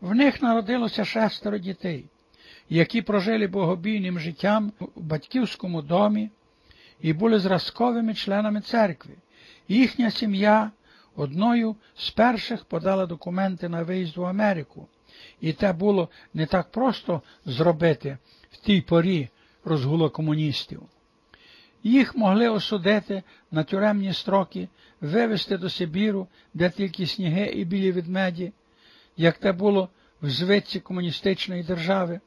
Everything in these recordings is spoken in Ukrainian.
В них народилося шестеро дітей, які прожили богобійним життям у батьківському домі і були зразковими членами церкви. Їхня сім'я одною з перших подала документи на виїзд в Америку, і те було не так просто зробити в тій порі розгулу комуністів. Їх могли осудити на тюремні строки, вивезти до Сибіру, де тільки сніги і білі ведмеді, як те було в звичці комуністичної держави.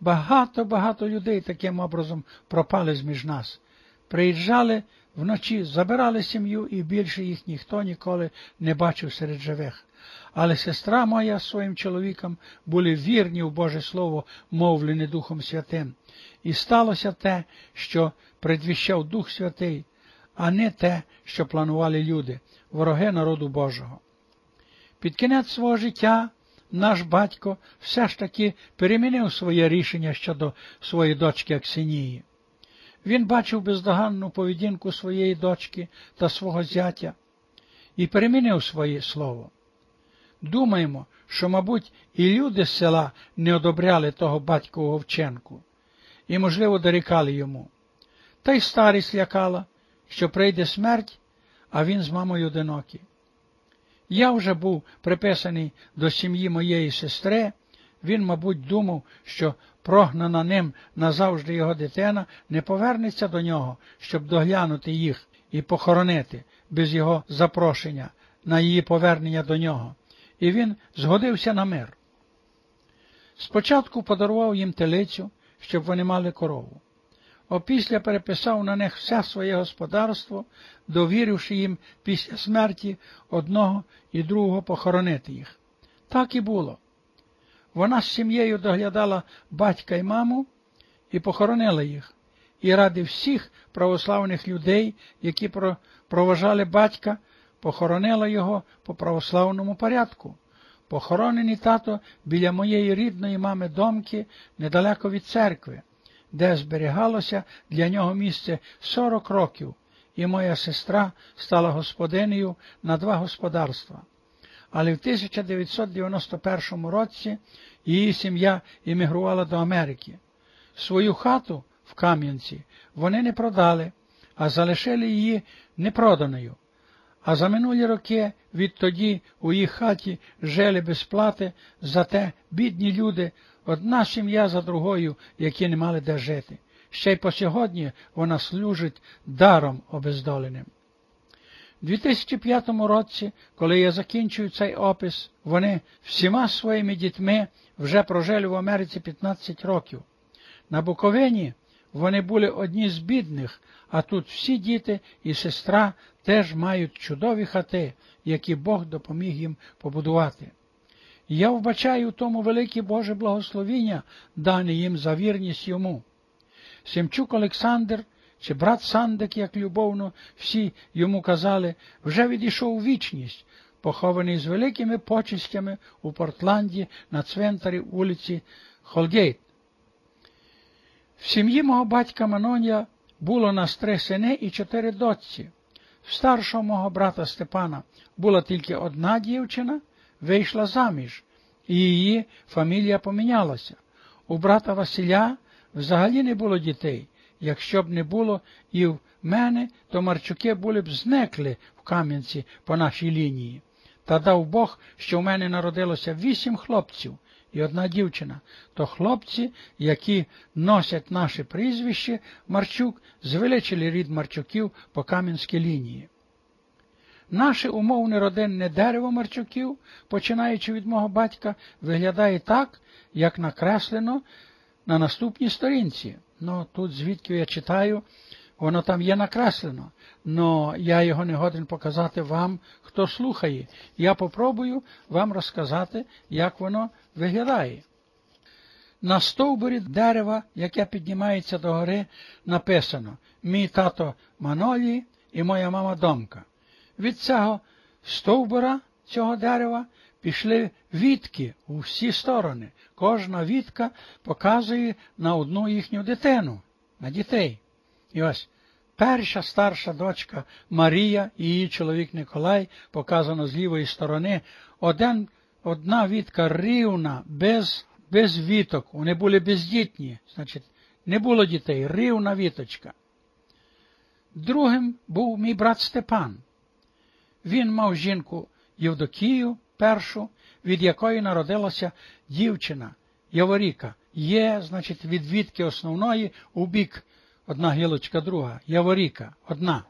Багато-багато людей таким образом пропали з між нас. Приїжджали вночі, забирали сім'ю, і більше їх ніхто ніколи не бачив серед живих. Але сестра моя з своїм чоловіком були вірні в Боже Слово, мовлене Духом Святим. І сталося те, що предвіщав Дух Святий, а не те, що планували люди, вороги народу Божого. Під кінець свого життя наш батько все ж таки перемінив своє рішення щодо своєї дочки Аксинії. Він бачив бездоганну поведінку своєї дочки та свого зятя і перемінив своє слово. Думаємо, що, мабуть, і люди з села не одобряли того батькового вченку і, можливо, дорікали йому. Та й старість лякала, що прийде смерть, а він з мамою одинокий. Я вже був приписаний до сім'ї моєї сестри, він, мабуть, думав, що прогнана ним назавжди його дитина не повернеться до нього, щоб доглянути їх і похоронити без його запрошення на її повернення до нього, і він згодився на мир. Спочатку подарував їм телицю, щоб вони мали корову. Опісля переписав на них все своє господарство, довіривши їм після смерті одного і другого похоронити їх. Так і було. Вона з сім'єю доглядала батька і маму і похоронила їх. І ради всіх православних людей, які проважали батька, похоронила його по православному порядку. Похоронений тато біля моєї рідної мами домки недалеко від церкви, де зберігалося для нього місце 40 років, і моя сестра стала господинею на два господарства але в 1991 році її сім'я іммігрувала до Америки. Свою хату в Кам'янці вони не продали, а залишили її непроданою. А за минулі роки відтоді у їх хаті жили без плати, зате бідні люди, одна сім'я за другою, які не мали де жити. Ще й по сьогодні вона служить даром обездоленим. У 2005 році, коли я закінчую цей опис, вони всіма своїми дітьми вже прожили в Америці 15 років. На Буковині вони були одні з бідних, а тут всі діти і сестра теж мають чудові хати, які Бог допоміг їм побудувати. Я вбачаю в тому велике Боже благословіння, дане їм за вірність йому. Семчук Олександр чи брат Сандик, як любовно всі йому казали, вже відійшов у вічність, похований з великими почистями у Портланді на цвинтарі вулиці Холгейт. В сім'ї мого батька Манонія було нас три сини і чотири дочці. В старшого мого брата Степана була тільки одна дівчина, вийшла заміж, і її фамілія помінялася. У брата Василя взагалі не було дітей, Якщо б не було і в мене, то Марчуки були б знекли в Кам'янці по нашій лінії. Та дав Бог, що в мене народилося вісім хлопців і одна дівчина, то хлопці, які носять наше прізвище Марчук, звеличили рід Марчуків по Кам'янській лінії. Наше умовне родинне дерево Марчуків, починаючи від мого батька, виглядає так, як накреслено на наступній сторінці. Ну, тут звідки я читаю, воно там є накреслено, но я його не годен показати вам, хто слухає. Я попробую вам розказати, як воно виглядає. На стовбурі дерева, яке піднімається до гори, написано Мій тато Манолі і моя мама Домка. Від цього стовбура цього дерева пішли вітки у всі сторони. Кожна вітка показує на одну їхню дитину, на дітей. І ось перша старша дочка Марія і її чоловік Николай, показано з лівої сторони, один одна вітка рівна, без без віток, вони були бездітні, значить, не було дітей, рівна віточка. Другим був мій брат Степан. Він мав жінку Євдокію першу, від якої народилася дівчина Яворіка. Є, значить, від вітки основної у бік одна гілочка друга, Яворіка, одна.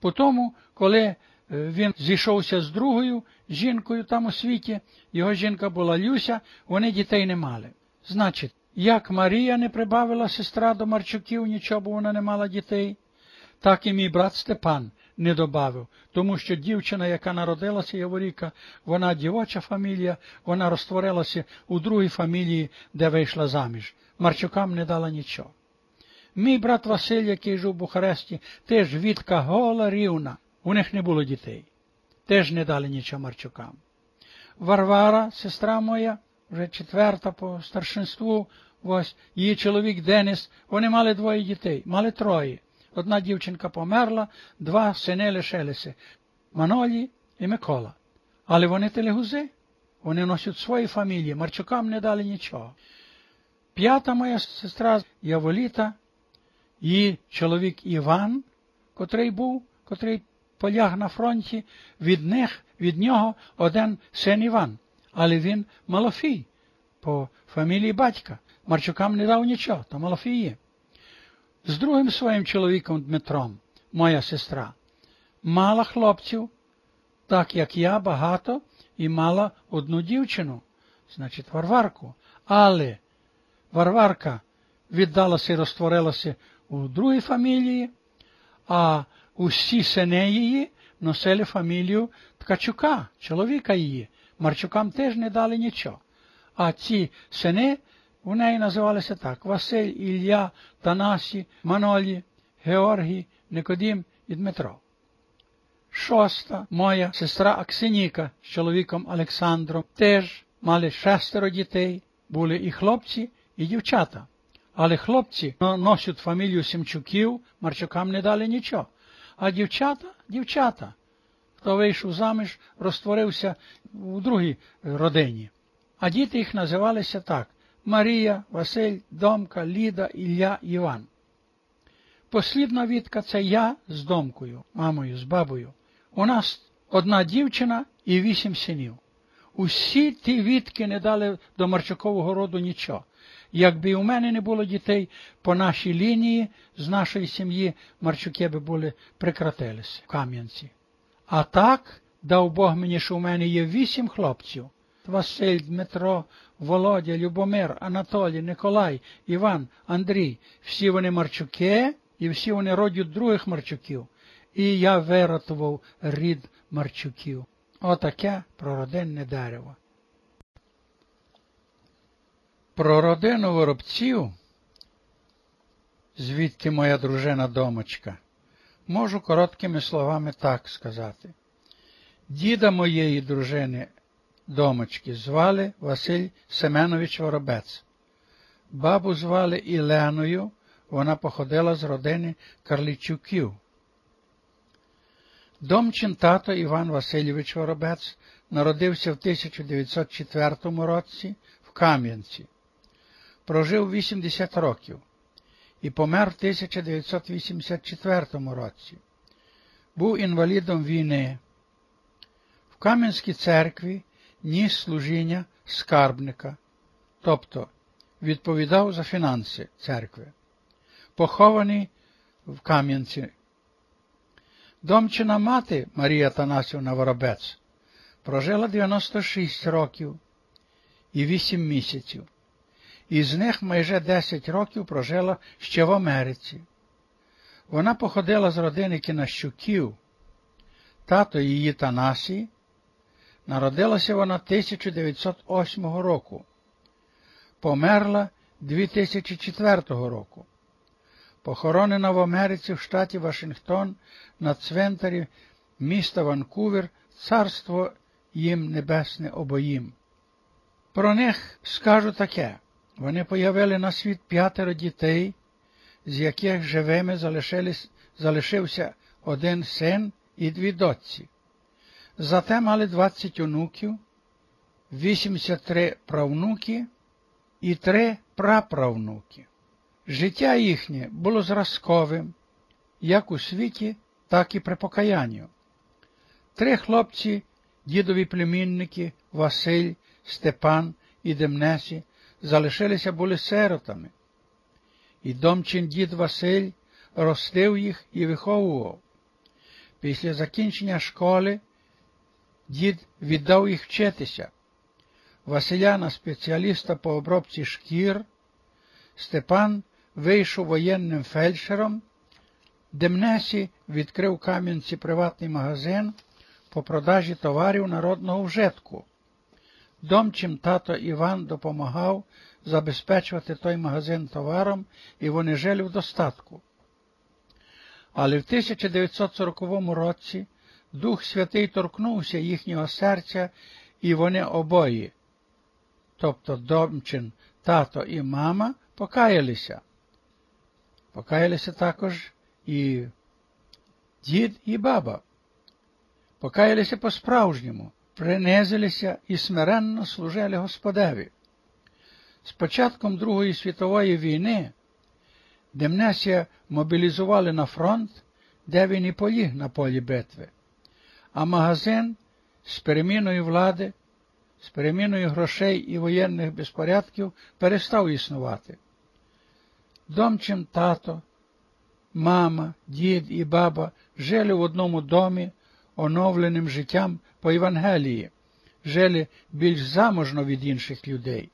Потому, коли е, він зійшовся з другою жінкою там у світі, його жінка була Люся, вони дітей не мали. Значить, як Марія не прибавила сестра до Марчуків, нічого, бо вона не мала дітей, так і мій брат Степан не добавив, тому що дівчина, яка народилася Яворіка, вона дівоча фамілія, вона розтворилася у другій фамілії, де вийшла заміж. Марчукам не дала нічого. Мій брат Василь, який жив у Бухаресті, теж відка гола рівна, у них не було дітей, теж не дали нічого Марчукам. Варвара, сестра моя, вже четверта по старшинству, ось її чоловік Денис, вони мали двоє дітей, мали троє. Одна дівчинка померла, два сини лишилися Манолі і Микола. Але вони телегузи, вони носять свої фамілії, Марчукам не дали нічого. П'ята моя сестра Яволіта, її чоловік Іван, котрий був, котрий поляг на фронті, від них, від нього один син Іван, але він Малофій по фамілії батька. Марчукам не дав нічого, то Малофій є з другим своїм чоловіком Дмитром, моя сестра, мала хлопців, так як я багато, і мала одну дівчину, значить, Варварку. Але Варварка віддалася і розтворилася у другій фамілії, а усі сини її носили фамілію Ткачука, чоловіка її. Марчукам теж не дали нічого. А ці сини у неї називалися так Василь, Ілля, Танасі, Манолі, Георгій, Никодім і Дмитро. Шоста моя сестра Аксиніка з чоловіком Олександром теж мали шестеро дітей, були і хлопці, і дівчата. Але хлопці носять фамілію Сімчуків, Марчукам не дали нічого. А дівчата дівчата. Хто вийшов заміж, розтворився у другій родині. А діти їх називалися так Марія, Василь, Домка, Ліда, Ілля, Іван. Послідна відка це я з домкою, мамою, з бабою. У нас одна дівчина і вісім синів. Усі ті відки не дали до Марчукового роду нічого. Якби у мене не було дітей по нашій лінії, з нашої сім'ї Марчуки би були прекратилися в Кам'янці. А так дав Бог мені, що у мене є вісім хлопців. Василь, Дмитро, Володя, Любомир, Анатолій, Николай, Іван, Андрій. Всі вони Марчуки і всі вони родять других Марчуків. І я вирятував рід Марчуків. Отаке прородинне дерево. Про родину воробців, звідки моя дружина домочка, можу короткими словами так сказати. Діда моєї дружини домочки звали Василь Семенович Воробець. Бабу звали Іленою, вона походила з родини Карлічуків. Домчин тато Іван Васильович Воробець народився в 1904 році в Кам'янці. Прожив 80 років і помер в 1984 році. Був інвалідом війни. В Кам'янській церкві ніс служіння скарбника, тобто відповідав за фінанси церкви, похований в Кам'янці. Домчина мати Марія Танасівна Воробець прожила 96 років і 8 місяців, із них майже 10 років прожила ще в Америці. Вона походила з родини Кінащуків, тато її Танасії Народилася вона 1908 року, померла 2004 року. Похоронена в Америці в штаті Вашингтон на цвинтарі міста Ванкувер, царство їм небесне обоїм. Про них скажу таке вони появили на світ п'ятеро дітей, з яких живими залишився один син і дві дочці. Зате мали двадцять онуків 83 правнуки і 3 праправнуки. Життя їхнє було зразковим, як у світі, так і при покаянню. Три хлопці, дідові племінники Василь, Степан і Демнесі, залишилися були сиротами. І домчин дід Василь ростив їх і виховував. Після закінчення школи дід віддав їх вчитися. Василя на спеціаліста по обробці шкір, Степан вийшов воєнним фельдшером, Демнесі відкрив Кам'янці приватний магазин по продажі товарів народного вжитку. Домчим тато Іван допомагав забезпечувати той магазин товаром, і вони жили в достатку. Але в 1940 році Дух Святий торкнувся їхнього серця, і вони обоє, тобто Домчин, тато і мама, покаялися. Покаялися також і дід і баба. Покаялися по-справжньому, принизилися і смиренно служили Господеві. З початком Другої світової війни Демнесія мобілізували на фронт, де він і поліг на полі битви, а магазин з переміною влади, з переміною грошей і воєнних безпорядків перестав існувати. Домчим тато, мама, дід і баба жили в одному домі, оновленим життям по Євангелії, жили більш заможно від інших людей.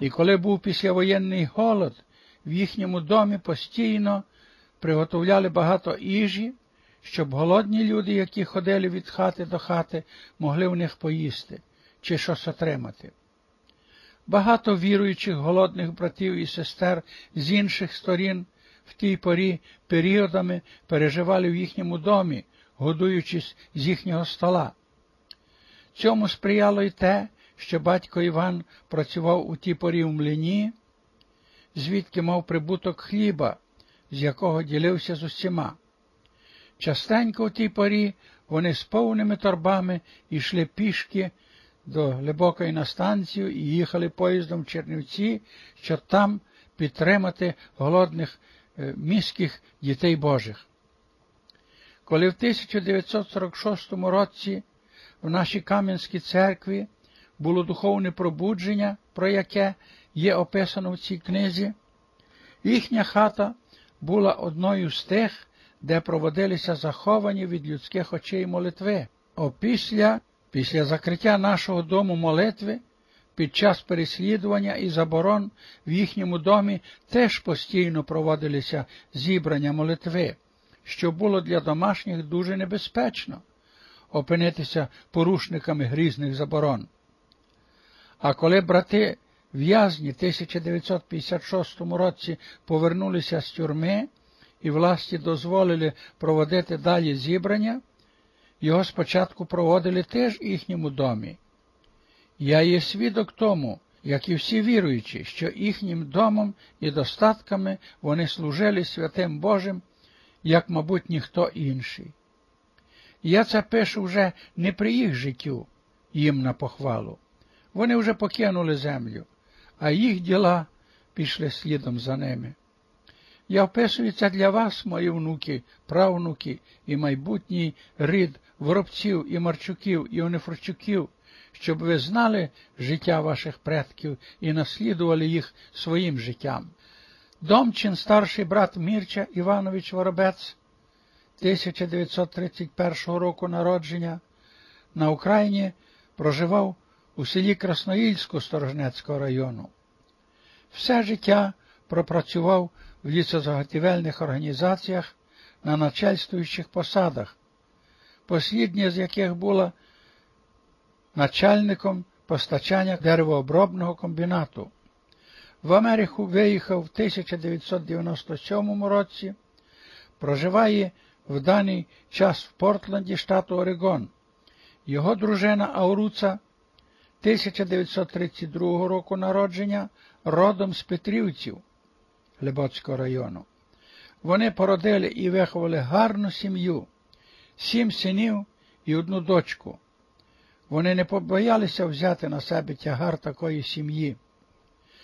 І коли був післявоєнний голод, в їхньому домі постійно приготовляли багато їжі, щоб голодні люди, які ходили від хати до хати, могли в них поїсти чи щось отримати. Багато віруючих голодних братів і сестер з інших сторін в тій порі періодами переживали в їхньому домі, годуючись з їхнього стола. Цьому сприяло й те, що батько Іван працював у тій порі в млині, звідки мав прибуток хліба, з якого ділився з усіма. Частенько у тій порі вони з повними торбами йшли пішки до глибокої на станцію і їхали поїздом в Чернівці, щоб там підтримати голодних е, міських дітей Божих. Коли в 1946 році в нашій Кам'янській церкві було духовне пробудження, про яке є описано в цій книзі, їхня хата була одною з тих, де проводилися заховані від людських очей молитви. Опісля Після закриття нашого дому молитви під час переслідування і заборон в їхньому домі теж постійно проводилися зібрання молитви, що було для домашніх дуже небезпечно опинитися порушниками грізних заборон. А коли брати в'язні 1956 році повернулися з тюрми і власті дозволили проводити далі зібрання, його спочатку проводили теж їхньому домі. Я є свідок тому, як і всі віруючі, що їхнім домом і достатками вони служили святим Божим, як, мабуть, ніхто інший. Я це пишу вже не при їх життю, їм на похвалу. Вони вже покинули землю, а їх діла пішли слідом за ними. Я вписую це для вас, мої внуки, правнуки і майбутній рід воробців і марчуків і онефорчуків, щоб ви знали життя ваших предків і наслідували їх своїм життям. Домчин, старший брат Мірча Іванович Воробець, 1931 року народження, на Україні проживав у селі Красноїльську Сторожнецького району. Все життя пропрацював в лісозаготівельних організаціях на начальствуючих посадах, послідня з яких була начальником постачання деревообробного комбінату. В Америку виїхав в 1997 році, проживає в даний час в Портленді, штату Орегон. Його дружина Ауруца 1932 року народження родом з Петрівців Глибоцького району. Вони породили і виховали гарну сім'ю, сім синів і одну дочку. Вони не побоялися взяти на себе тягар такої сім'ї.